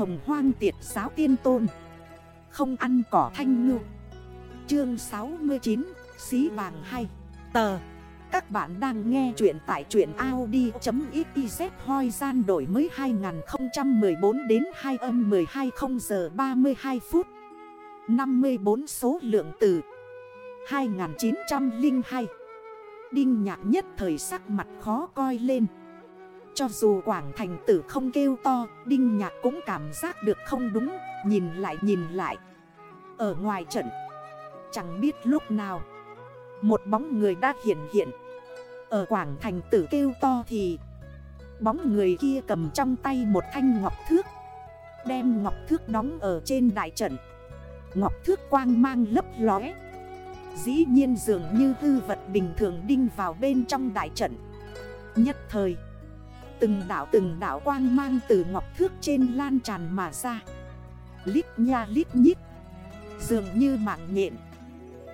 hồng hoang tiệt giáo tiên tôn. Không ăn cỏ thanh ngư. Chương 69 Xí vàng hay Tờ. Các bạn đang nghe chuyện tại chuyện Audi.xyz hoi gian đổi mới 2014 đến 2 âm 12 0 giờ 32 phút. 54 số lượng từ 2902 Đinh nhạc nhất thời sắc mặt khó coi lên. Cho dù Quảng Thành tử không kêu to, Đinh nhạc cũng cảm giác được không đúng, Nhìn lại nhìn lại. Ở ngoài trận, Chẳng biết lúc nào, Một bóng người đã hiện hiện. Ở Quảng Thành tử kêu to thì, Bóng người kia cầm trong tay một thanh ngọc thước, Đem ngọc thước đóng ở trên đại trận. Ngọc thước quang mang lấp lóe. Dĩ nhiên dường như hư vật bình thường đinh vào bên trong đại trận. Nhất thời Từng đảo từng đảo quang mang từ ngọc thước trên lan tràn mà ra. Lít nha lít nhít, Dường như mạng nhện,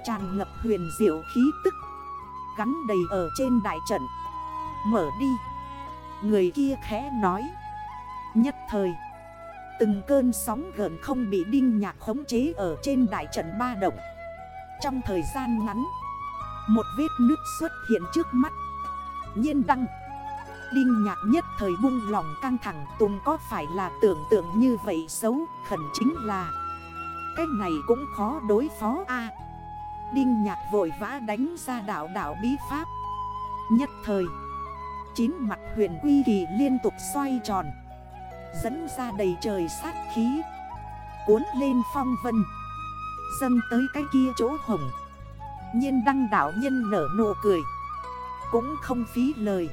Tràn ngập huyền diệu khí tức, Gắn đầy ở trên đại trận. Mở đi. Người kia khẽ nói. Nhất thời, Từng cơn sóng gần không bị đinh nhạc khống chế ở trên đại trận ba động. Trong thời gian ngắn, Một vết nước xuất hiện trước mắt. Nhiên đăng. Đinh nhạc nhất thời buông lòng căng thẳng, Tùng có phải là tưởng tượng như vậy xấu? Khẩn chính là, Cái này cũng khó đối phó a. Đinh nhạc vội vã đánh ra đảo đảo bí pháp. Nhất thời, Chín mặt huyền quy kỳ liên tục xoay tròn, Dẫn ra đầy trời sát khí, Cuốn lên phong vân, Dâng tới cái kia chỗ hồng nhiên đăng đảo nhân nở nụ cười, Cũng không phí lời.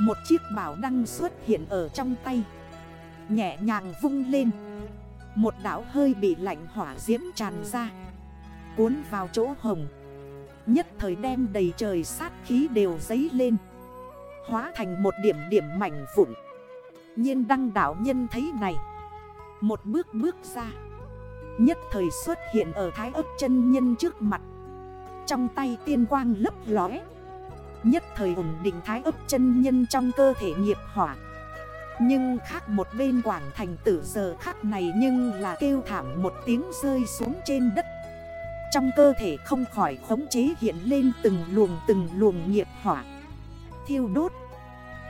Một chiếc bảo đăng xuất hiện ở trong tay. Nhẹ nhàng vung lên. Một đảo hơi bị lạnh hỏa diễm tràn ra. Cuốn vào chỗ hồng. Nhất thời đem đầy trời sát khí đều dấy lên. Hóa thành một điểm điểm mảnh vụn. Nhiên đăng đảo nhân thấy này. Một bước bước ra. Nhất thời xuất hiện ở thái ấp chân nhân trước mặt. Trong tay tiên quang lấp lóe. Nhất thời ổn định thái ấp chân nhân trong cơ thể nghiệp hỏa Nhưng khác một bên quảng thành tử giờ khắc này Nhưng là kêu thảm một tiếng rơi xuống trên đất Trong cơ thể không khỏi khống chế hiện lên từng luồng từng luồng nghiệp hỏa Thiêu đốt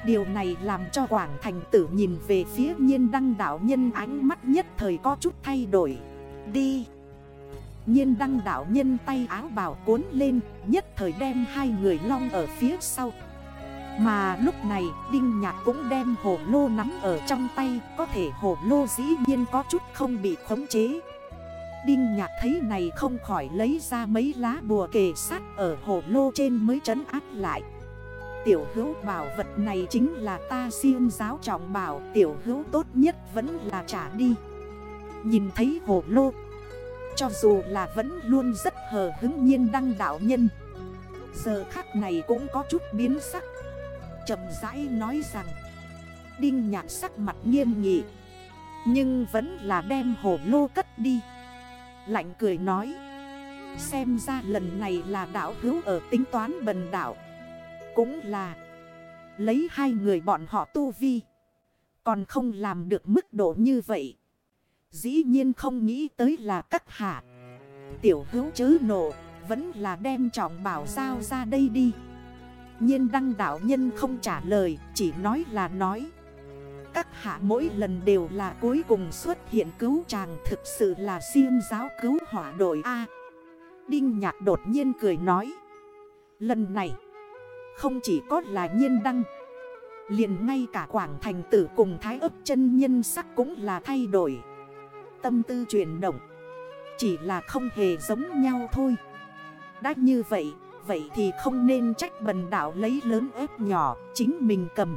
Điều này làm cho Quảng Thành tử nhìn về phía nhiên đăng đảo nhân ánh mắt nhất thời có chút thay đổi. Đi! Nhiên đăng đảo nhân tay áo bào cuốn lên, nhất thời đem hai người long ở phía sau. Mà lúc này Đinh Nhạc cũng đem hồ lô nắm ở trong tay Có thể hồ lô dĩ nhiên có chút không bị khống chế. Đinh Nhạc thấy này không khỏi lấy ra mấy lá bùa kề sát ở hồ lô trên mới trấn áp lại. Tiểu hữu bảo vật này chính là ta siêng giáo trọng bảo Tiểu hữu tốt nhất vẫn là trả đi. Nhìn thấy hồ lô cho dù là vẫn luôn rất hờ hứng nhiên đăng đạo nhân. Giờ khắc này cũng có chút biến sắc. Chậm rãi nói rằng, Đinh nhạc sắc mặt nghiêm nghị, Nhưng vẫn là đem hồ lô cất đi. Lạnh cười nói, Xem ra lần này là đảo hữu ở tính toán bần đảo cũng là Lấy hai người bọn họ tu vi, Còn không làm được mức độ như vậy Dĩ nhiên không nghĩ tới là các hạ. Tiểu hữu chớ nổ, Vẫn là đem trọng bảo giao ra đây đi. Nhiên đăng đảo nhân không trả lời, Chỉ nói là nói. Các hạ mỗi lần đều là cuối cùng xuất hiện cứu chàng Thực sự là siêng giáo cứu hỏa đội A. Đinh nhạc đột nhiên cười nói. Lần này, không chỉ có là nhiên đăng, liền ngay cả quảng thành tử cùng thái ấp chân nhân sắc cũng là thay đổi. Tâm tư chuyển động. Chỉ là không hề giống nhau thôi. Đã như vậy Vậy thì không nên trách bần đảo lấy lớn ép nhỏ, Chính mình cầm.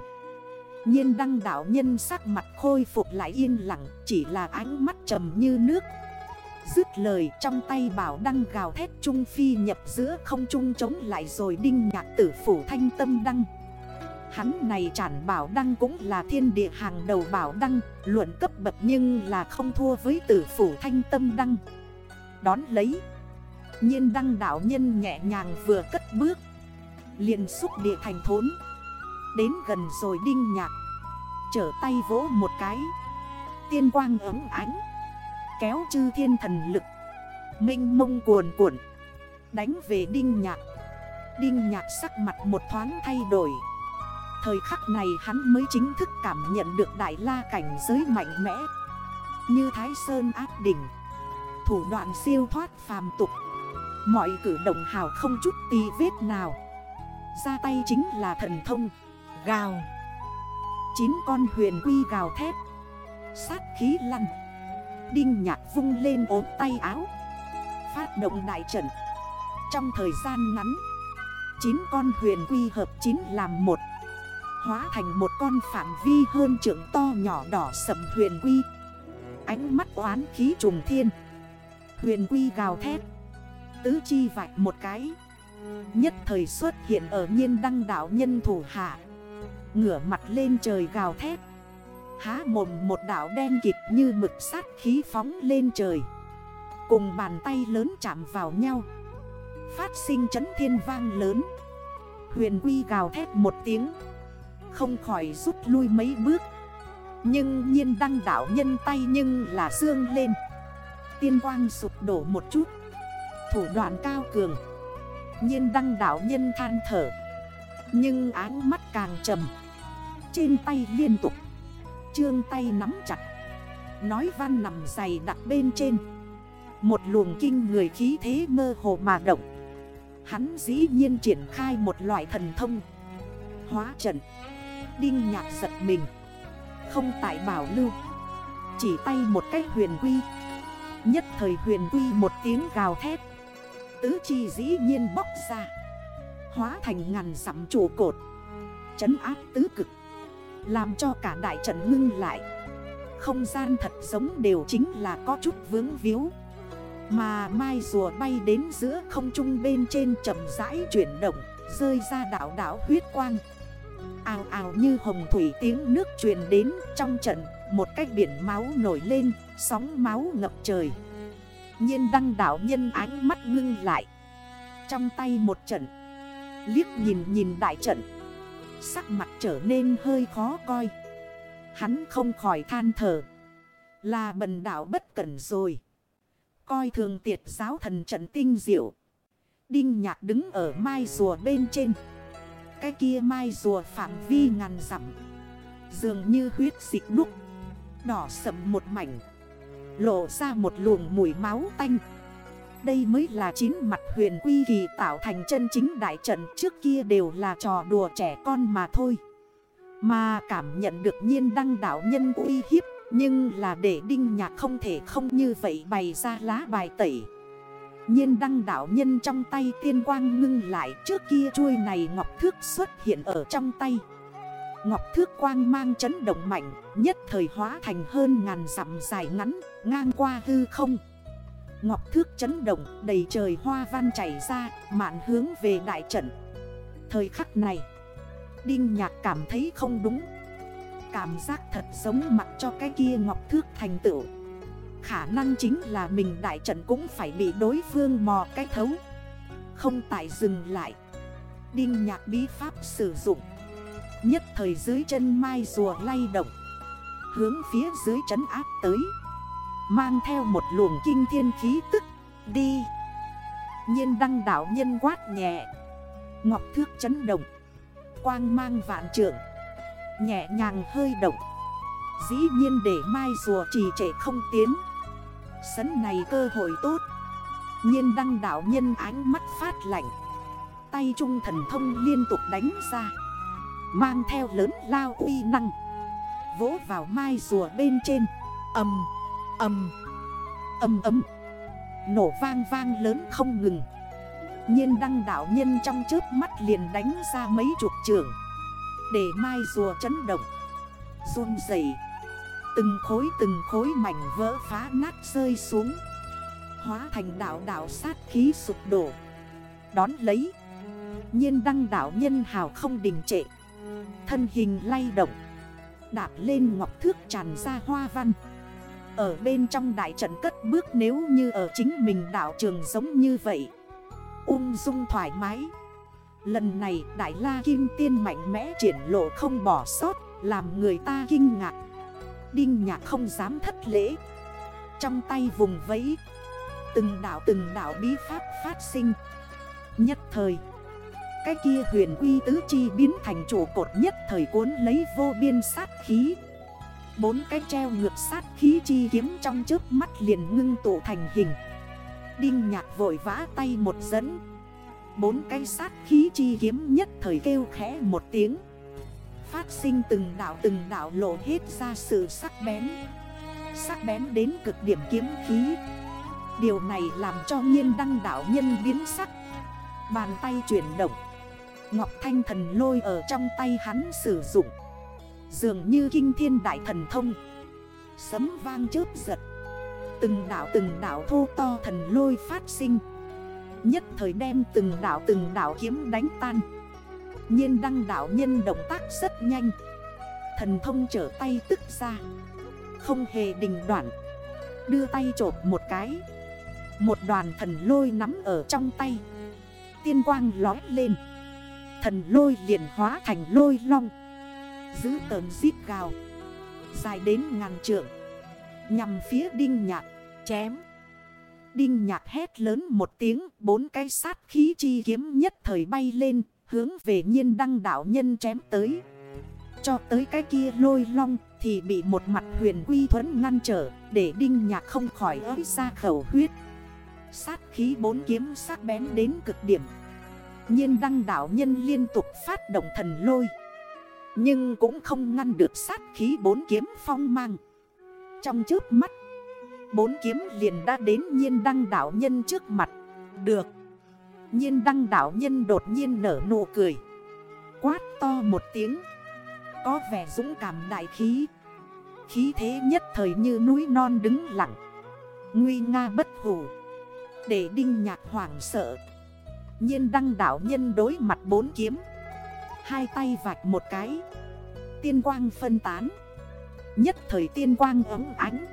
Nhiên đăng đảo nhân sắc mặt khôi phục lại yên lặng, Chỉ là ánh mắt trầm như nước. Dứt lời, trong tay bảo đăng gào thét trung phi nhập giữa không trung chống lại rồi đinh nhạc tử phủ thanh tâm đăng. Hắn này trản bảo đăng cũng là thiên địa hàng đầu bảo đăng, Luận cấp bậc nhưng là không thua với tử phủ thanh tâm đăng. Đón lấy, nhiên đăng đảo nhân nhẹ nhàng vừa cất bước, liền xúc địa thành thốn. Đến gần rồi đinh nhạc, Trở tay vỗ một cái, Tiên quang ấm ánh, Kéo chư thiên thần lực Minh mông cuồn cuộn, Đánh về đinh nhạc. Đinh nhạc sắc mặt một thoáng thay đổi. Thời khắc này hắn mới chính thức cảm nhận được đại la cảnh giới mạnh mẽ. Như Thái Sơn áp đỉnh, Thủ đoạn siêu thoát phàm tục. Mọi cử động hào không chút tí vết nào. Ra tay chính là thần thông, Gào. Chín con huyền quy gào thét, Sát khí lăn. Đinh nhạc vung lên ốm tay áo. Phát động đại trận. Trong thời gian ngắn, Chín con huyền quy hợp chín làm một. Hóa thành một con phạm vi hơn trưởng to nhỏ đỏ sầm huyền quy. Ánh mắt oán khí trùng thiên. Huyền quy gào thét. Tứ chi vạch một cái. Nhất thời xuất hiện ở nhiên đăng đảo nhân thủ hạ. Ngửa mặt lên trời gào thét. Há mồm một đảo đen kịch như mực sát khí phóng lên trời. Cùng bàn tay lớn chạm vào nhau. Phát sinh chấn thiên vang lớn. Huyền quy gào thét một tiếng. Không khỏi rút lui mấy bước. Nhưng nhiên đăng đảo nhân tay nhưng là dương lên. Tiên quang sụp đổ một chút. Thủ đoạn cao cường. Nhiên đăng đảo nhân than thở. Nhưng áng mắt càng trầm. Trên tay liên tục. Trương tay nắm chặt. Nói văn nằm dày đặt bên trên. Một luồng kinh người khí thế mơ hồ mà động. Hắn dĩ nhiên triển khai một loại thần thông. Hóa trận. Đinh nhạc giật mình. Không tại bảo lưu. Chỉ tay một cách huyền quy. Nhất thời huyền quy một tiếng gào thét. Tứ chi dĩ nhiên bóc ra. Hóa thành ngàn sắm trụ cột. Chấn áp tứ cực. Làm cho cả đại trận ngưng lại. Không gian thật giống đều chính là có chút vướng víu. Mà mai rùa bay đến giữa không trung bên trên chậm rãi chuyển động, Rơi ra đảo đảo huyết quang. Ào ào như hồng thủy tiếng nước truyền đến trong trận Một cái biển máu nổi lên, sóng máu ngập trời. Nhiên đăng đảo nhân ánh mắt ngưng lại. Trong tay một trận Liếc nhìn nhìn đại trận. Sắc mặt trở nên hơi khó coi. Hắn không khỏi than thở. Là bần đảo bất cẩn rồi. Coi thường tiệt giáo thần trận tinh diệu. Đinh nhạc đứng ở mai rùa bên trên. Cái kia mai rùa phạm vi ngàn dặm. Dường như huyết dịch đúc. Đỏ sầm một mảnh. Lộ ra một luồng mùi máu tanh. Đây mới là chín mặt huyền quy kỳ tạo thành chân chính đại trận. Trước kia đều là trò đùa trẻ con mà thôi. Mà cảm nhận được nhiên đăng đảo nhân uy hiếp. Nhưng là để đinh nhạc không thể không như vậy bày ra lá bài tẩy nhiên đăng đảo nhân trong tay tiên quang ngưng lại Trước kia chuôi này ngọc thước xuất hiện ở trong tay. Ngọc thước quang mang chấn động mạnh, Nhất thời hóa thành hơn ngàn dặm dài ngắn, Ngang qua hư không. Ngọc thước chấn động, đầy trời hoa văn chảy ra, Mạn hướng về đại trận. Thời khắc này, Đinh nhạc cảm thấy không đúng. Cảm giác thật giống mặt cho cái kia ngọc thước thành tựu. Khả năng chính là mình đại trận cũng phải bị đối phương mò cái thấu. Không tại dừng lại. Đinh nhạc bí pháp sử dụng. Nhất thời dưới chân mai rùa lay động. Hướng phía dưới trấn áp tới. Mang theo một luồng kinh thiên khí tức. Đi. Nhiên đăng đảo nhân quát nhẹ. Ngọc thước chấn động. Quang mang vạn trượng Nhẹ nhàng hơi động. Dĩ nhiên để mai rùa trì trệ không tiến. Sấn này cơ hội tốt. Nhiên đăng đảo nhân ánh mắt phát lạnh. Tay trung thần thông liên tục đánh ra. Mang theo lớn lao uy năng. Vỗ vào mai rùa bên trên. Âm, âm, âm âm Nổ vang vang lớn không ngừng. Nhiên đăng đảo nhân trong trước mắt liền đánh ra mấy chục trường. Để mai rùa chấn động. Run dậy Từng khối từng khối mảnh vỡ phá nát rơi xuống. Hóa thành đảo đảo sát khí sụp đổ. Đón lấy. Nhiên đăng đảo nhân hào không đình trệ. Thân hình lay động. Đạp lên ngọc thước tràn ra hoa văn. Ở bên trong đại trận cất bước nếu như ở chính mình đảo trường giống như vậy. Ung dung thoải mái. Lần này Đại La Kim Tiên mạnh mẽ triển lộ không bỏ sót, Làm người ta kinh ngạc. Đinh nhạc không dám thất lễ. Trong tay vùng vẫy, Từng đảo từng đảo bí pháp phát sinh. Nhất thời, Cái kia huyền quy tứ chi biến thành trụ cột nhất thời cuốn lấy vô biên sát khí. Bốn cái treo ngược sát khí chi kiếm trong trước mắt liền ngưng tụ thành hình. Đinh nhạc vội vã tay một dẫn. Bốn cái sát khí chi kiếm nhất thời kêu khẽ một tiếng. Phát sinh từng đảo từng đảo lộ hết ra sự sắc bén. Sắc bén đến cực điểm kiếm khí. Điều này làm cho nhiên đăng đảo nhân biến sắc. Bàn tay chuyển động. Ngọc Thanh thần lôi ở trong tay hắn sử dụng. Dường như kinh thiên đại thần thông. Sấm vang chớp giật. Từng đảo từng đảo thô to thần lôi phát sinh. Nhất thời đem từng đảo từng đảo kiếm đánh tan nhiên đăng đảo nhân động tác rất nhanh. Thần thông trở tay tức ra. Không hề đình đoạn. Đưa tay trộp một cái. Một đoàn thần lôi nắm ở trong tay. Tiên quang lói lên. Thần lôi liền hóa thành lôi long. Giữ tờn xít gào. Dài đến ngàn trượng. Nhằm phía đinh nhạc. Chém. Đinh nhạc hét lớn một tiếng. Bốn cái sát khí chi kiếm nhất thời bay lên. Hướng về nhiên đăng đảo nhân chém tới. Cho tới cái kia lôi long Thì bị một mặt huyền quy thuẫn ngăn trở Để đinh nhạc không khỏi ới ra khẩu huyết. Sát khí bốn kiếm sắc bén đến cực điểm. Nhiên đăng đảo nhân liên tục phát động thần lôi. Nhưng cũng không ngăn được sát khí bốn kiếm phong mang. Trong trước mắt, Bốn kiếm liền đã đến nhiên đăng đảo nhân trước mặt. Được nhiên đăng đảo nhân đột nhiên nở nụ cười. Quát to một tiếng. Có vẻ dũng cảm đại khí. Khí thế nhất thời như núi non đứng lặng. Nguy nga bất hủ. Để đinh nhạc hoảng sợ. Nhiên đăng đảo nhân đối mặt bốn kiếm. Hai tay vạch một cái. Tiên quang phân tán. Nhất thời tiên quang ấm ánh.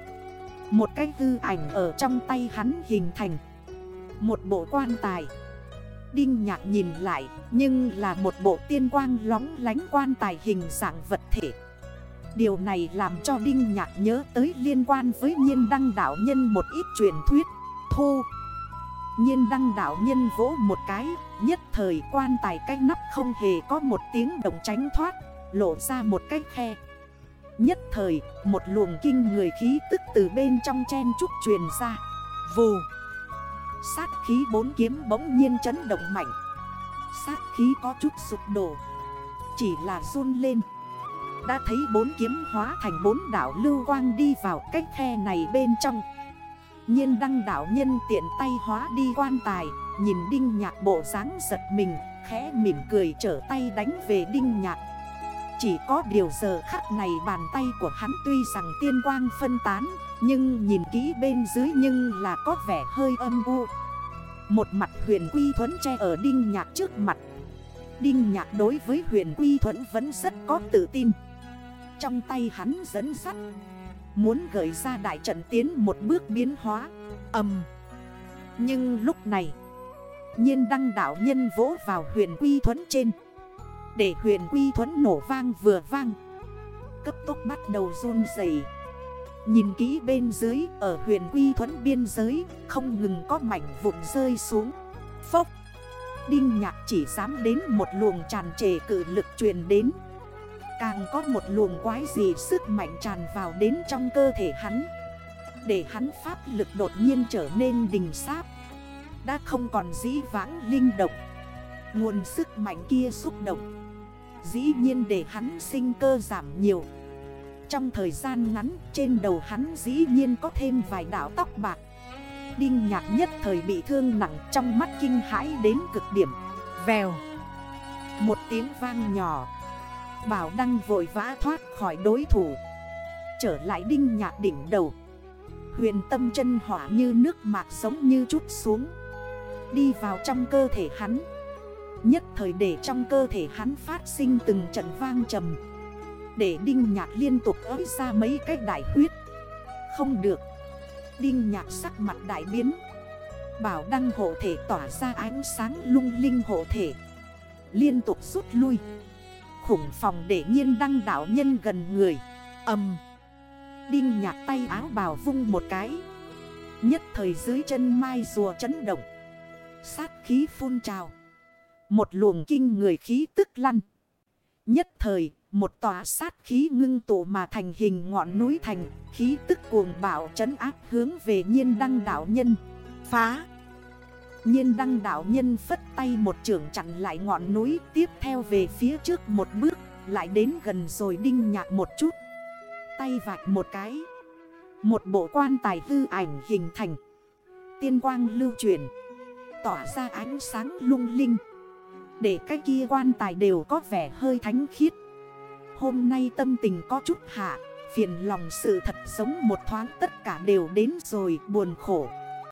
Một cái hư ảnh ở trong tay hắn hình thành. Một bộ quan tài. Đinh nhạc nhìn lại, Nhưng là một bộ tiên quang lóng lánh quan tài hình dạng vật thể. Điều này làm cho Đinh Nhạc nhớ tới liên quan với nhiên đăng đảo nhân một ít truyền thuyết. Thu nhiên đăng đảo nhân vỗ một cái, Nhất thời quan tài cái nắp không hề có một tiếng động tránh thoát, Lộ ra một cái khe. Nhất thời, một luồng kinh người khí tức từ bên trong chen trúc truyền ra. Vù. Sát khí bốn kiếm bỗng nhiên chấn động mạnh. Sát khí có chút sụp đổ. Chỉ là run lên. Đã thấy bốn kiếm hóa thành bốn đảo lưu quang đi vào cách khe này bên trong. Nhiên đăng đảo nhân tiện tay hóa đi quan tài, Nhìn đinh nhạc bộ dáng giật mình, Khẽ mỉm cười trở tay đánh về đinh nhạc. Chỉ có điều giờ khắc này bàn tay của hắn tuy rằng tiên quang phân tán nhưng nhìn kỹ bên dưới nhưng là có vẻ hơi âm u. Một mặt huyền quy thuẫn che ở đinh nhạc trước mặt. Đinh nhạc đối với huyền quy thuẫn vẫn rất có tự tin. Trong tay hắn dẫn sắt. Muốn gửi ra đại trận tiến một bước biến hóa. Âm. Nhưng lúc này, nhiên đăng đảo nhân vỗ vào huyền quy thuẫn trên. Để huyền quy thuẫn nổ vang vừa vang. Cấp tốc bắt đầu run dày Nhìn kỹ bên dưới, ở huyện quy Thuấn biên giới, Không ngừng có mảnh vụn rơi xuống. Phốc. Đinh nhạc chỉ dám đến một luồng tràn trề cử lực truyền đến. Càng có một luồng quái gì sức mạnh tràn vào đến trong cơ thể hắn. Để hắn pháp lực đột nhiên trở nên đình sáp. Đã không còn dĩ vãng linh động. Nguồn sức mạnh kia xúc động. Dĩ nhiên để hắn sinh cơ giảm nhiều. Trong thời gian ngắn, trên đầu hắn dĩ nhiên có thêm vài đảo tóc bạc. Đinh nhạc nhất thời bị thương nặng, trong mắt kinh hãi đến cực điểm. Vèo. Một tiếng vang nhỏ. Bảo Đăng vội vã thoát khỏi đối thủ. Trở lại đinh nhạc đỉnh đầu. Huyền tâm chân hỏa như nước mạc giống như chút xuống. Đi vào trong cơ thể hắn. Nhất thời để trong cơ thể hắn phát sinh từng trận vang trầm. Để đinh nhạc liên tục ới ra mấy cái đại huyết Không được. Đinh nhạc sắc mặt đại biến. Bảo đăng hộ thể tỏa ra ánh sáng lung linh hộ thể. Liên tục rút lui. Khủng phòng để nhiên đăng đảo nhân gần người. Âm. Đinh nhạc tay áo bào vung một cái. Nhất thời dưới chân mai rùa chấn động. Sát khí phun trào. Một luồng kinh người khí tức lăn. Nhất thời một tòa sát khí ngưng tụ mà thành hình ngọn núi thành, Khí tức cuồng bạo chấn áp hướng về nhiên đăng đảo nhân. Phá! Nhiên đăng đảo nhân phất tay một trường chặn lại ngọn núi, Tiếp theo về phía trước một bước, Lại đến gần rồi đinh nhạc một chút. Tay vạch một cái. Một bộ quan tài hư ảnh hình thành. Tiên quang lưu truyền Tỏa ra ánh sáng lung linh. Để cái kia quan tài đều có vẻ hơi thánh khiết. Hôm nay tâm tình có chút hạ, Phiền lòng sự thật sống một thoáng tất cả đều đến rồi, buồn khổ.